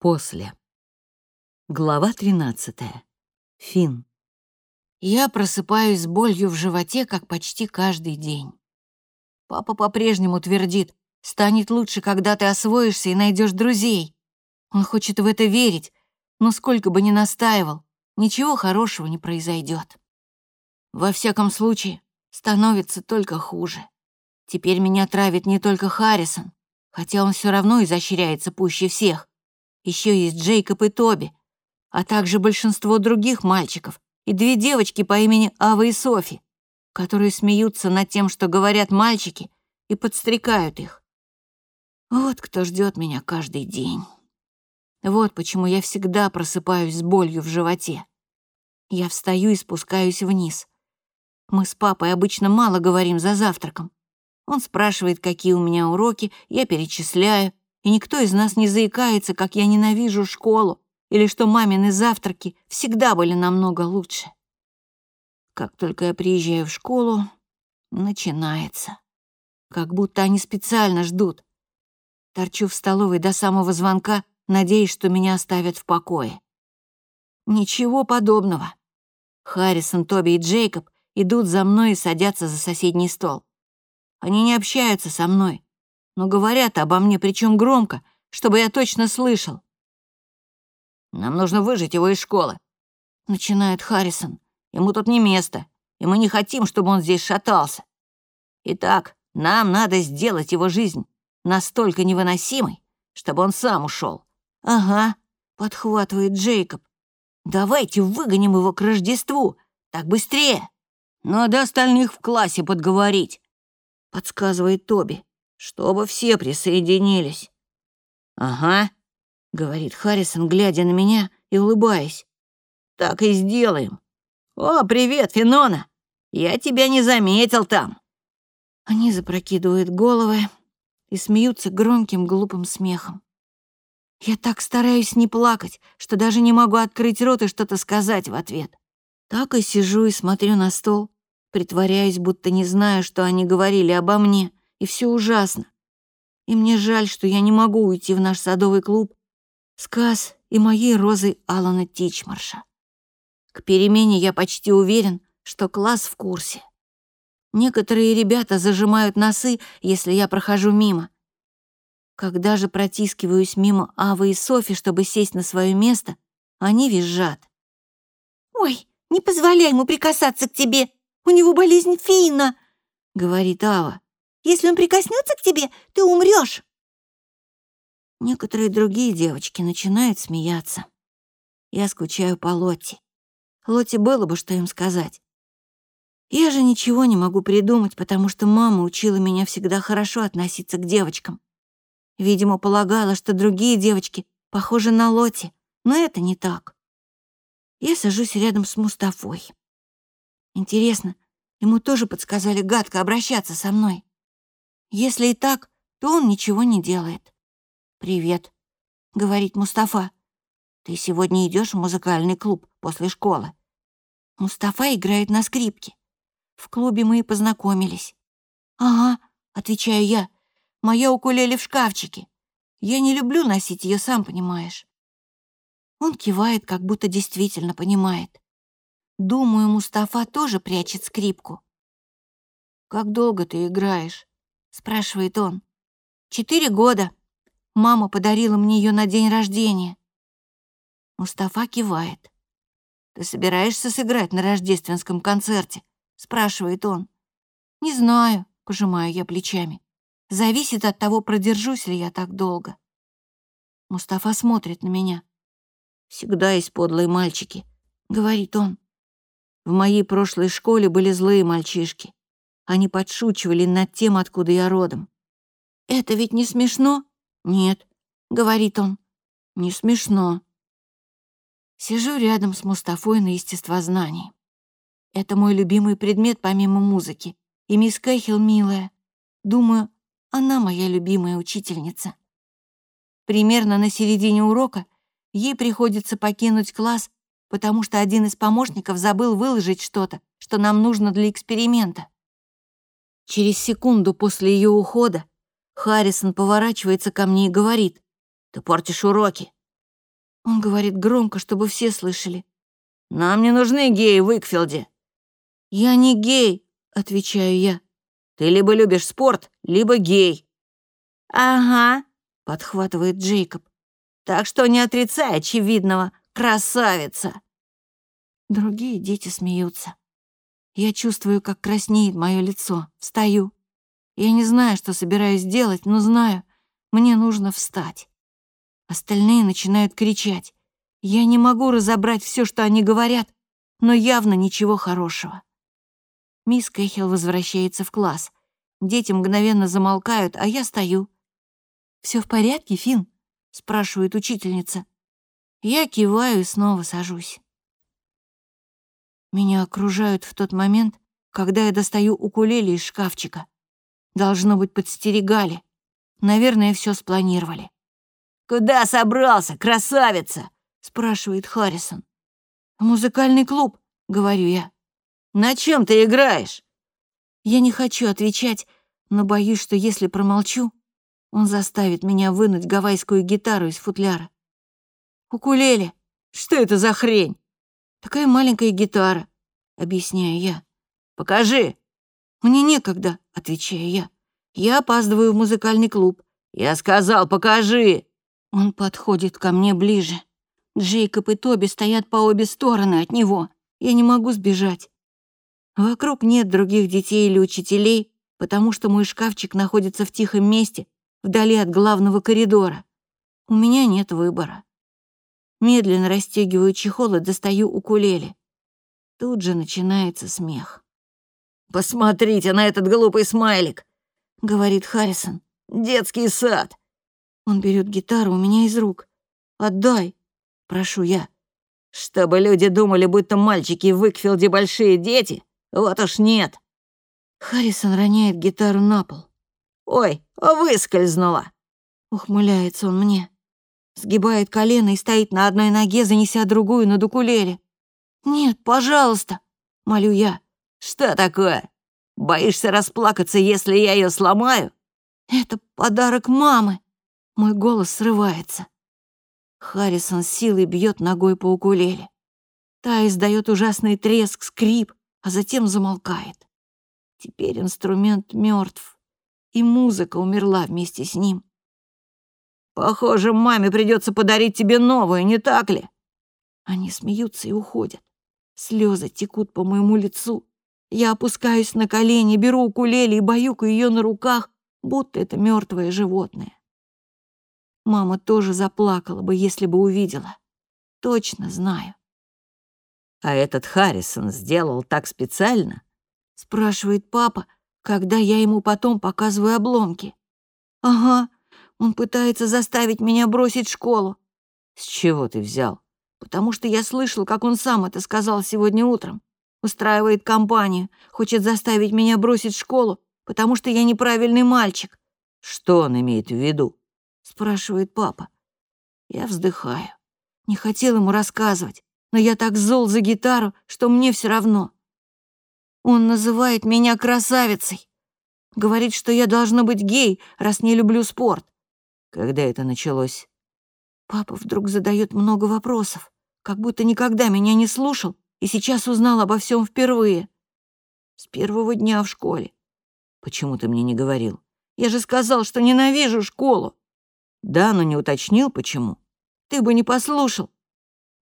После. Глава 13. Фин. Я просыпаюсь с болью в животе, как почти каждый день. Папа по-прежнему твердит, станет лучше, когда ты освоишься и найдешь друзей. Он хочет в это верить, но сколько бы ни настаивал, ничего хорошего не произойдет. Во всяком случае, становится только хуже. Теперь меня травит не только Харрисон, хотя он все равно изощряется пуще всех. Еще есть Джейкоб и Тоби, а также большинство других мальчиков и две девочки по имени Ава и Софи, которые смеются над тем, что говорят мальчики, и подстрекают их. Вот кто ждет меня каждый день. Вот почему я всегда просыпаюсь с болью в животе. Я встаю и спускаюсь вниз. Мы с папой обычно мало говорим за завтраком. Он спрашивает, какие у меня уроки, я перечисляю, и никто из нас не заикается, как я ненавижу школу, или что мамины завтраки всегда были намного лучше. Как только я приезжаю в школу, начинается. Как будто они специально ждут. Торчу в столовой до самого звонка, надеясь, что меня оставят в покое. Ничего подобного. Харрисон, Тоби и Джейкоб идут за мной и садятся за соседний стол. Они не общаются со мной, но говорят обо мне, причем громко, чтобы я точно слышал. «Нам нужно выжить его из школы», — начинает Харрисон. «Ему тут не место, и мы не хотим, чтобы он здесь шатался. Итак, нам надо сделать его жизнь настолько невыносимой, чтобы он сам ушел. «Ага», — подхватывает Джейкоб. «Давайте выгоним его к Рождеству, так быстрее. Надо остальных в классе подговорить», — подсказывает Тоби чтобы все присоединились». «Ага», — говорит Харрисон, глядя на меня и улыбаясь. «Так и сделаем. О, привет, Финона! Я тебя не заметил там». Они запрокидывают головы и смеются громким глупым смехом. Я так стараюсь не плакать, что даже не могу открыть рот и что-то сказать в ответ. Так и сижу и смотрю на стол, притворяюсь, будто не знаю, что они говорили обо мне, и все ужасно. И мне жаль, что я не могу уйти в наш садовый клуб сказ и моей розой Алана Тичмарша. К перемене я почти уверен, что класс в курсе. Некоторые ребята зажимают носы, если я прохожу мимо. Когда же протискиваюсь мимо Авы и Софи, чтобы сесть на свое место, они визжат. «Ой, не позволяй ему прикасаться к тебе, у него болезнь Фина», — говорит Ава. Если он прикоснется к тебе, ты умрешь. Некоторые другие девочки начинают смеяться. Я скучаю по Лотти. Лотти было бы что им сказать. Я же ничего не могу придумать, потому что мама учила меня всегда хорошо относиться к девочкам. Видимо, полагала, что другие девочки похожи на Лотти, но это не так. Я сажусь рядом с Мустафой. Интересно, ему тоже подсказали гадко обращаться со мной. Если и так, то он ничего не делает. «Привет», — говорит Мустафа. «Ты сегодня идешь в музыкальный клуб после школы?» Мустафа играет на скрипке. В клубе мы и познакомились. «Ага», — отвечаю я, — «моя укулеле в шкафчике. Я не люблю носить ее, сам понимаешь». Он кивает, как будто действительно понимает. Думаю, Мустафа тоже прячет скрипку. «Как долго ты играешь?» Спрашивает он. «Четыре года. Мама подарила мне ее на день рождения». Мустафа кивает. «Ты собираешься сыграть на рождественском концерте?» спрашивает он. «Не знаю», — пожимаю я плечами. «Зависит от того, продержусь ли я так долго». Мустафа смотрит на меня. «Всегда есть подлые мальчики», — говорит он. «В моей прошлой школе были злые мальчишки. Они подшучивали над тем, откуда я родом. «Это ведь не смешно?» «Нет», — говорит он, — «не смешно». Сижу рядом с Мустафой на естествознании. Это мой любимый предмет помимо музыки. И мисс Кэхилл милая. Думаю, она моя любимая учительница. Примерно на середине урока ей приходится покинуть класс, потому что один из помощников забыл выложить что-то, что нам нужно для эксперимента. Через секунду после ее ухода Харрисон поворачивается ко мне и говорит, «Ты портишь уроки. Он говорит громко, чтобы все слышали. «Нам не нужны геи в Икфилде». «Я не гей», — отвечаю я. «Ты либо любишь спорт, либо гей». «Ага», — подхватывает Джейкоб. «Так что не отрицай очевидного, красавица». Другие дети смеются. Я чувствую, как краснеет мое лицо. Встаю. Я не знаю, что собираюсь делать, но знаю, мне нужно встать. Остальные начинают кричать. Я не могу разобрать все, что они говорят, но явно ничего хорошего. Мисс Кэхилл возвращается в класс. Дети мгновенно замолкают, а я стою. Все в порядке, Фин? спрашивает учительница. Я киваю и снова сажусь. Меня окружают в тот момент, когда я достаю укулеле из шкафчика. Должно быть, подстерегали. Наверное, все спланировали. «Куда собрался, красавица?» — спрашивает Харрисон. «В музыкальный клуб», — говорю я. «На чем ты играешь?» Я не хочу отвечать, но боюсь, что если промолчу, он заставит меня вынуть гавайскую гитару из футляра. «Укулеле! Что это за хрень?» «Такая маленькая гитара», — объясняю я. «Покажи». «Мне некогда», — отвечаю я. «Я опаздываю в музыкальный клуб». «Я сказал, покажи». Он подходит ко мне ближе. Джейкоб и Тоби стоят по обе стороны от него. Я не могу сбежать. Вокруг нет других детей или учителей, потому что мой шкафчик находится в тихом месте, вдали от главного коридора. У меня нет выбора. Медленно расстегиваю чехол и достаю укулеле. Тут же начинается смех. «Посмотрите на этот глупый смайлик», — говорит Харрисон. «Детский сад». Он берет гитару у меня из рук. «Отдай», — прошу я. «Чтобы люди думали, будто мальчики в Икфилде большие дети? Вот уж нет». Харрисон роняет гитару на пол. «Ой, выскользнула!» Ухмыляется он мне сгибает колено и стоит на одной ноге, занеся другую над укулеле. «Нет, пожалуйста», — молю я. «Что такое? Боишься расплакаться, если я ее сломаю?» «Это подарок мамы». Мой голос срывается. Харрисон силой бьет ногой по укулеле. Та издает ужасный треск, скрип, а затем замолкает. Теперь инструмент мертв, и музыка умерла вместе с ним. Похоже, маме придется подарить тебе новую, не так ли? Они смеются и уходят. Слезы текут по моему лицу. Я опускаюсь на колени, беру укулеле и баюкаю ее на руках, будто это мертвое животное. Мама тоже заплакала бы, если бы увидела. Точно знаю. «А этот Харрисон сделал так специально?» — спрашивает папа, когда я ему потом показываю обломки. «Ага, он пытается заставить меня бросить школу. С чего ты взял? Потому что я слышал, как он сам это сказал сегодня утром. Устраивает компанию, хочет заставить меня бросить школу, потому что я неправильный мальчик. Что он имеет в виду? Спрашивает папа. Я вздыхаю. Не хотел ему рассказывать, но я так зол за гитару, что мне все равно. Он называет меня красавицей. Говорит, что я должна быть гей, раз не люблю спорт. Когда это началось? Папа вдруг задает много вопросов, как будто никогда меня не слушал и сейчас узнал обо всем впервые. С первого дня в школе. Почему ты мне не говорил? Я же сказал, что ненавижу школу. Да, но не уточнил, почему. Ты бы не послушал.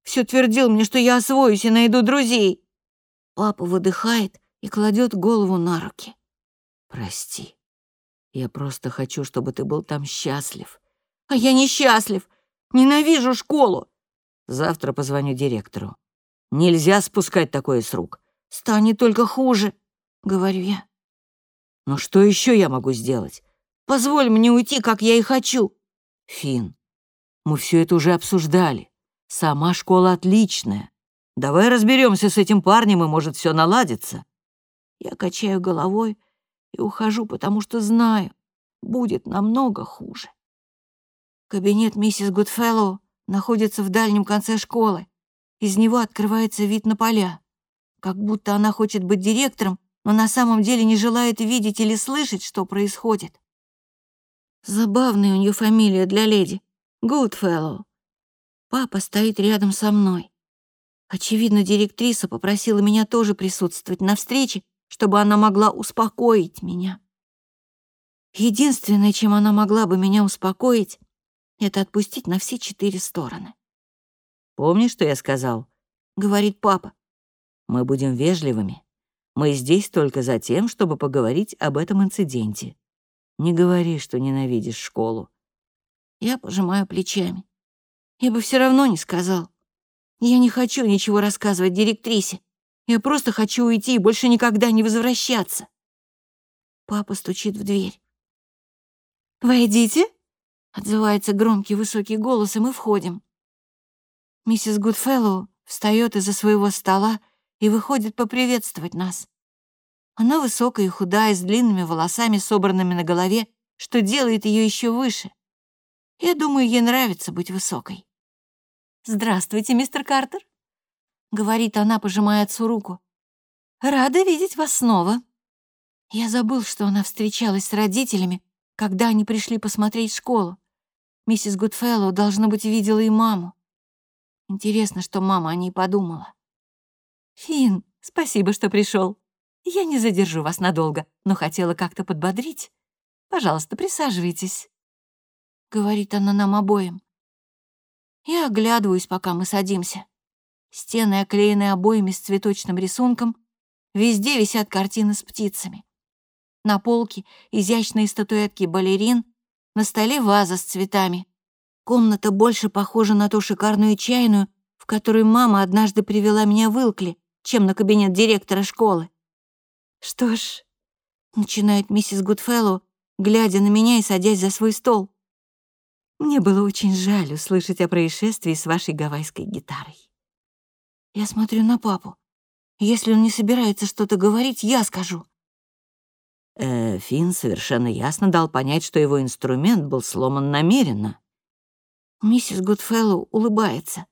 Все твердил мне, что я освоюсь и найду друзей. Папа выдыхает и кладет голову на руки. Прости. Я просто хочу, чтобы ты был там счастлив. А я несчастлив. Ненавижу школу. Завтра позвоню директору. Нельзя спускать такое с рук. Станет только хуже, говорю я. Но что еще я могу сделать? Позволь мне уйти, как я и хочу. Фин, мы все это уже обсуждали. Сама школа отличная. Давай разберемся с этим парнем, и может все наладится. Я качаю головой, и ухожу, потому что знаю, будет намного хуже. Кабинет миссис Гудфеллоу находится в дальнем конце школы. Из него открывается вид на поля. Как будто она хочет быть директором, но на самом деле не желает видеть или слышать, что происходит. Забавная у нее фамилия для леди. Гудфеллоу. Папа стоит рядом со мной. Очевидно, директриса попросила меня тоже присутствовать на встрече, чтобы она могла успокоить меня. Единственное, чем она могла бы меня успокоить, это отпустить на все четыре стороны. «Помнишь, что я сказал?» — говорит папа. «Мы будем вежливыми. Мы здесь только за тем, чтобы поговорить об этом инциденте. Не говори, что ненавидишь школу». Я пожимаю плечами. Я бы все равно не сказал. Я не хочу ничего рассказывать директрисе. Я просто хочу уйти и больше никогда не возвращаться. Папа стучит в дверь. «Войдите», — отзывается громкий высокий голос, и мы входим. Миссис Гудфеллоу встает из-за своего стола и выходит поприветствовать нас. Она высокая и худая, с длинными волосами, собранными на голове, что делает ее еще выше. Я думаю, ей нравится быть высокой. «Здравствуйте, мистер Картер», — говорит она, пожимая отцу руку. «Рада видеть вас снова». Я забыл, что она встречалась с родителями, когда они пришли посмотреть школу. Миссис Гудфеллоу, должно быть, видела и маму. Интересно, что мама о ней подумала. «Финн, спасибо, что пришел. Я не задержу вас надолго, но хотела как-то подбодрить. Пожалуйста, присаживайтесь», — говорит она нам обоим. Я оглядываюсь, пока мы садимся. Стены оклеены обоями с цветочным рисунком, везде висят картины с птицами. На полке изящные статуэтки балерин, на столе ваза с цветами. Комната больше похожа на ту шикарную чайную, в которую мама однажды привела меня в Илкли, чем на кабинет директора школы. «Что ж», — начинает миссис Гудфеллоу, глядя на меня и садясь за свой стол. Мне было очень жаль услышать о происшествии с вашей гавайской гитарой. Я смотрю на папу. Если он не собирается что-то говорить, я скажу. Э, Финн совершенно ясно дал понять, что его инструмент был сломан намеренно. Миссис Гудфеллоу улыбается.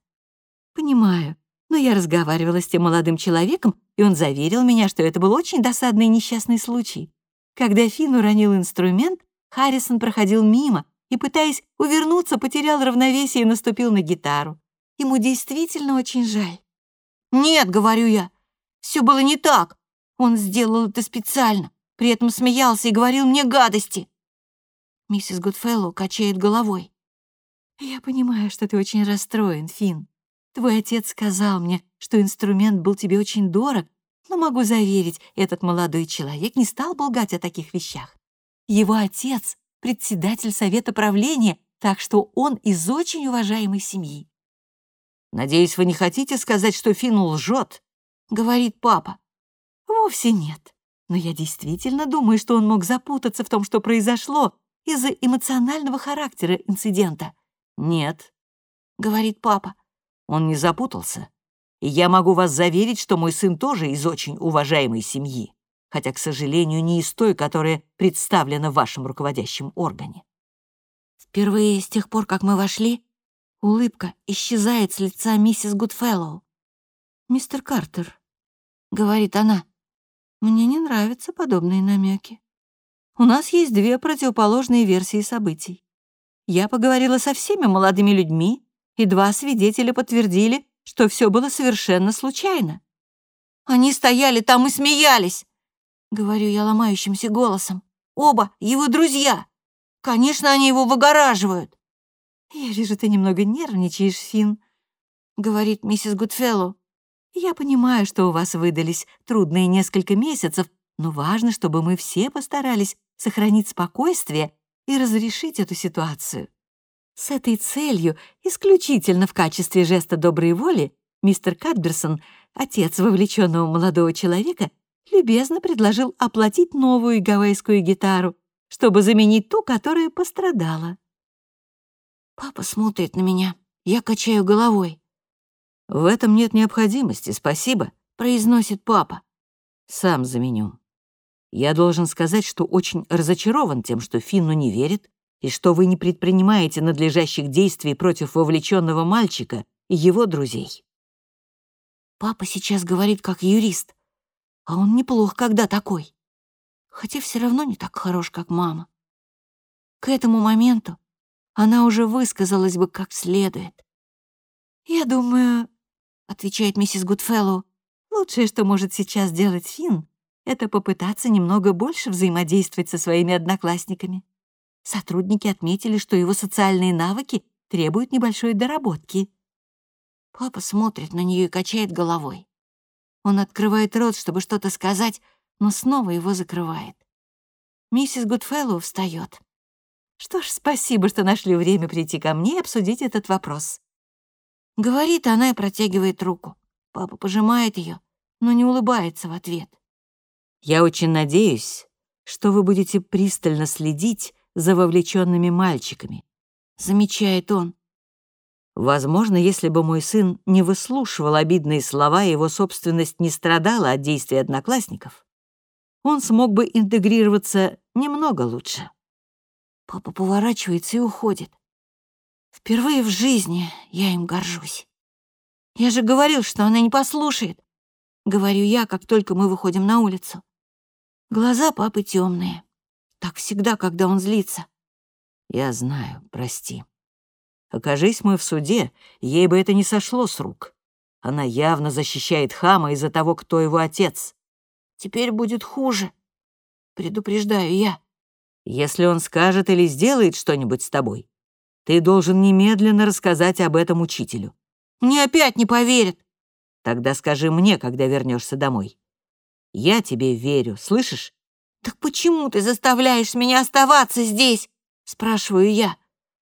«Понимаю, но я разговаривала с тем молодым человеком, и он заверил меня, что это был очень досадный несчастный случай. Когда Финн уронил инструмент, Харрисон проходил мимо, и, пытаясь увернуться, потерял равновесие и наступил на гитару. Ему действительно очень жаль. «Нет», — говорю я, — «все было не так. Он сделал это специально, при этом смеялся и говорил мне гадости». Миссис Гудфеллоу качает головой. «Я понимаю, что ты очень расстроен, Финн. Твой отец сказал мне, что инструмент был тебе очень дорог, но могу заверить, этот молодой человек не стал бы о таких вещах. Его отец председатель совета правления, так что он из очень уважаемой семьи. «Надеюсь, вы не хотите сказать, что Финн лжет?» — говорит папа. «Вовсе нет. Но я действительно думаю, что он мог запутаться в том, что произошло из-за эмоционального характера инцидента». «Нет», — говорит папа. «Он не запутался. И я могу вас заверить, что мой сын тоже из очень уважаемой семьи хотя, к сожалению, не из той, которая представлена в вашем руководящем органе. Впервые с тех пор, как мы вошли, улыбка исчезает с лица миссис Гудфеллоу. «Мистер Картер», — говорит она, — «мне не нравятся подобные намеки. У нас есть две противоположные версии событий. Я поговорила со всеми молодыми людьми, и два свидетеля подтвердили, что все было совершенно случайно. Они стояли там и смеялись. Говорю я ломающимся голосом. Оба его друзья. Конечно, они его выгораживают. Я вижу, ты немного нервничаешь, Финн, говорит миссис Гудфеллоу. Я понимаю, что у вас выдались трудные несколько месяцев, но важно, чтобы мы все постарались сохранить спокойствие и разрешить эту ситуацию. С этой целью, исключительно в качестве жеста доброй воли, мистер Кадберсон, отец вовлеченного молодого человека, любезно предложил оплатить новую гавайскую гитару, чтобы заменить ту, которая пострадала. Папа смотрит на меня. Я качаю головой. «В этом нет необходимости, спасибо», — произносит папа. «Сам заменю. Я должен сказать, что очень разочарован тем, что Финну не верят, и что вы не предпринимаете надлежащих действий против вовлеченного мальчика и его друзей». Папа сейчас говорит как юрист. А он неплох, когда такой. Хотя все равно не так хорош, как мама. К этому моменту она уже высказалась бы как следует. «Я думаю», — отвечает миссис Гудфеллоу, «лучшее, что может сейчас сделать Финн, это попытаться немного больше взаимодействовать со своими одноклассниками. Сотрудники отметили, что его социальные навыки требуют небольшой доработки. Папа смотрит на нее и качает головой. Он открывает рот, чтобы что-то сказать, но снова его закрывает. Миссис Гудфеллоу встает. «Что ж, спасибо, что нашли время прийти ко мне и обсудить этот вопрос». Говорит она и протягивает руку. Папа пожимает ее, но не улыбается в ответ. «Я очень надеюсь, что вы будете пристально следить за вовлеченными мальчиками», — замечает он. Возможно, если бы мой сын не выслушивал обидные слова его собственность не страдала от действий одноклассников, он смог бы интегрироваться немного лучше. Папа поворачивается и уходит. Впервые в жизни я им горжусь. Я же говорил, что она не послушает. Говорю я, как только мы выходим на улицу. Глаза папы темные. Так всегда, когда он злится. Я знаю, прости. Окажись мы в суде, ей бы это не сошло с рук. Она явно защищает хама из-за того, кто его отец. Теперь будет хуже. Предупреждаю я. Если он скажет или сделает что-нибудь с тобой, ты должен немедленно рассказать об этом учителю. Мне опять не поверят. Тогда скажи мне, когда вернешься домой. Я тебе верю, слышишь? Так почему ты заставляешь меня оставаться здесь? Спрашиваю я.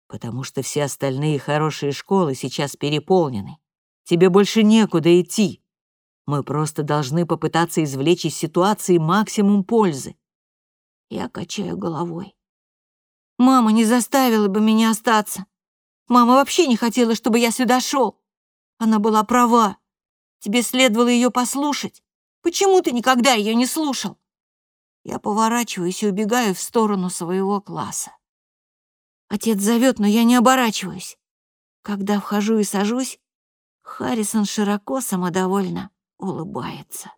Потому что все остальные хорошие школы сейчас переполнены. Тебе больше некуда идти. Мы просто должны попытаться извлечь из ситуации максимум пользы. Я качаю головой. Мама не заставила бы меня остаться. Мама вообще не хотела, чтобы я сюда шел. Она была права. Тебе следовало ее послушать. Почему ты никогда ее не слушал? Я поворачиваюсь и убегаю в сторону своего класса. Отец зовет, но я не оборачиваюсь. Когда вхожу и сажусь, Харрисон широко самодовольно улыбается.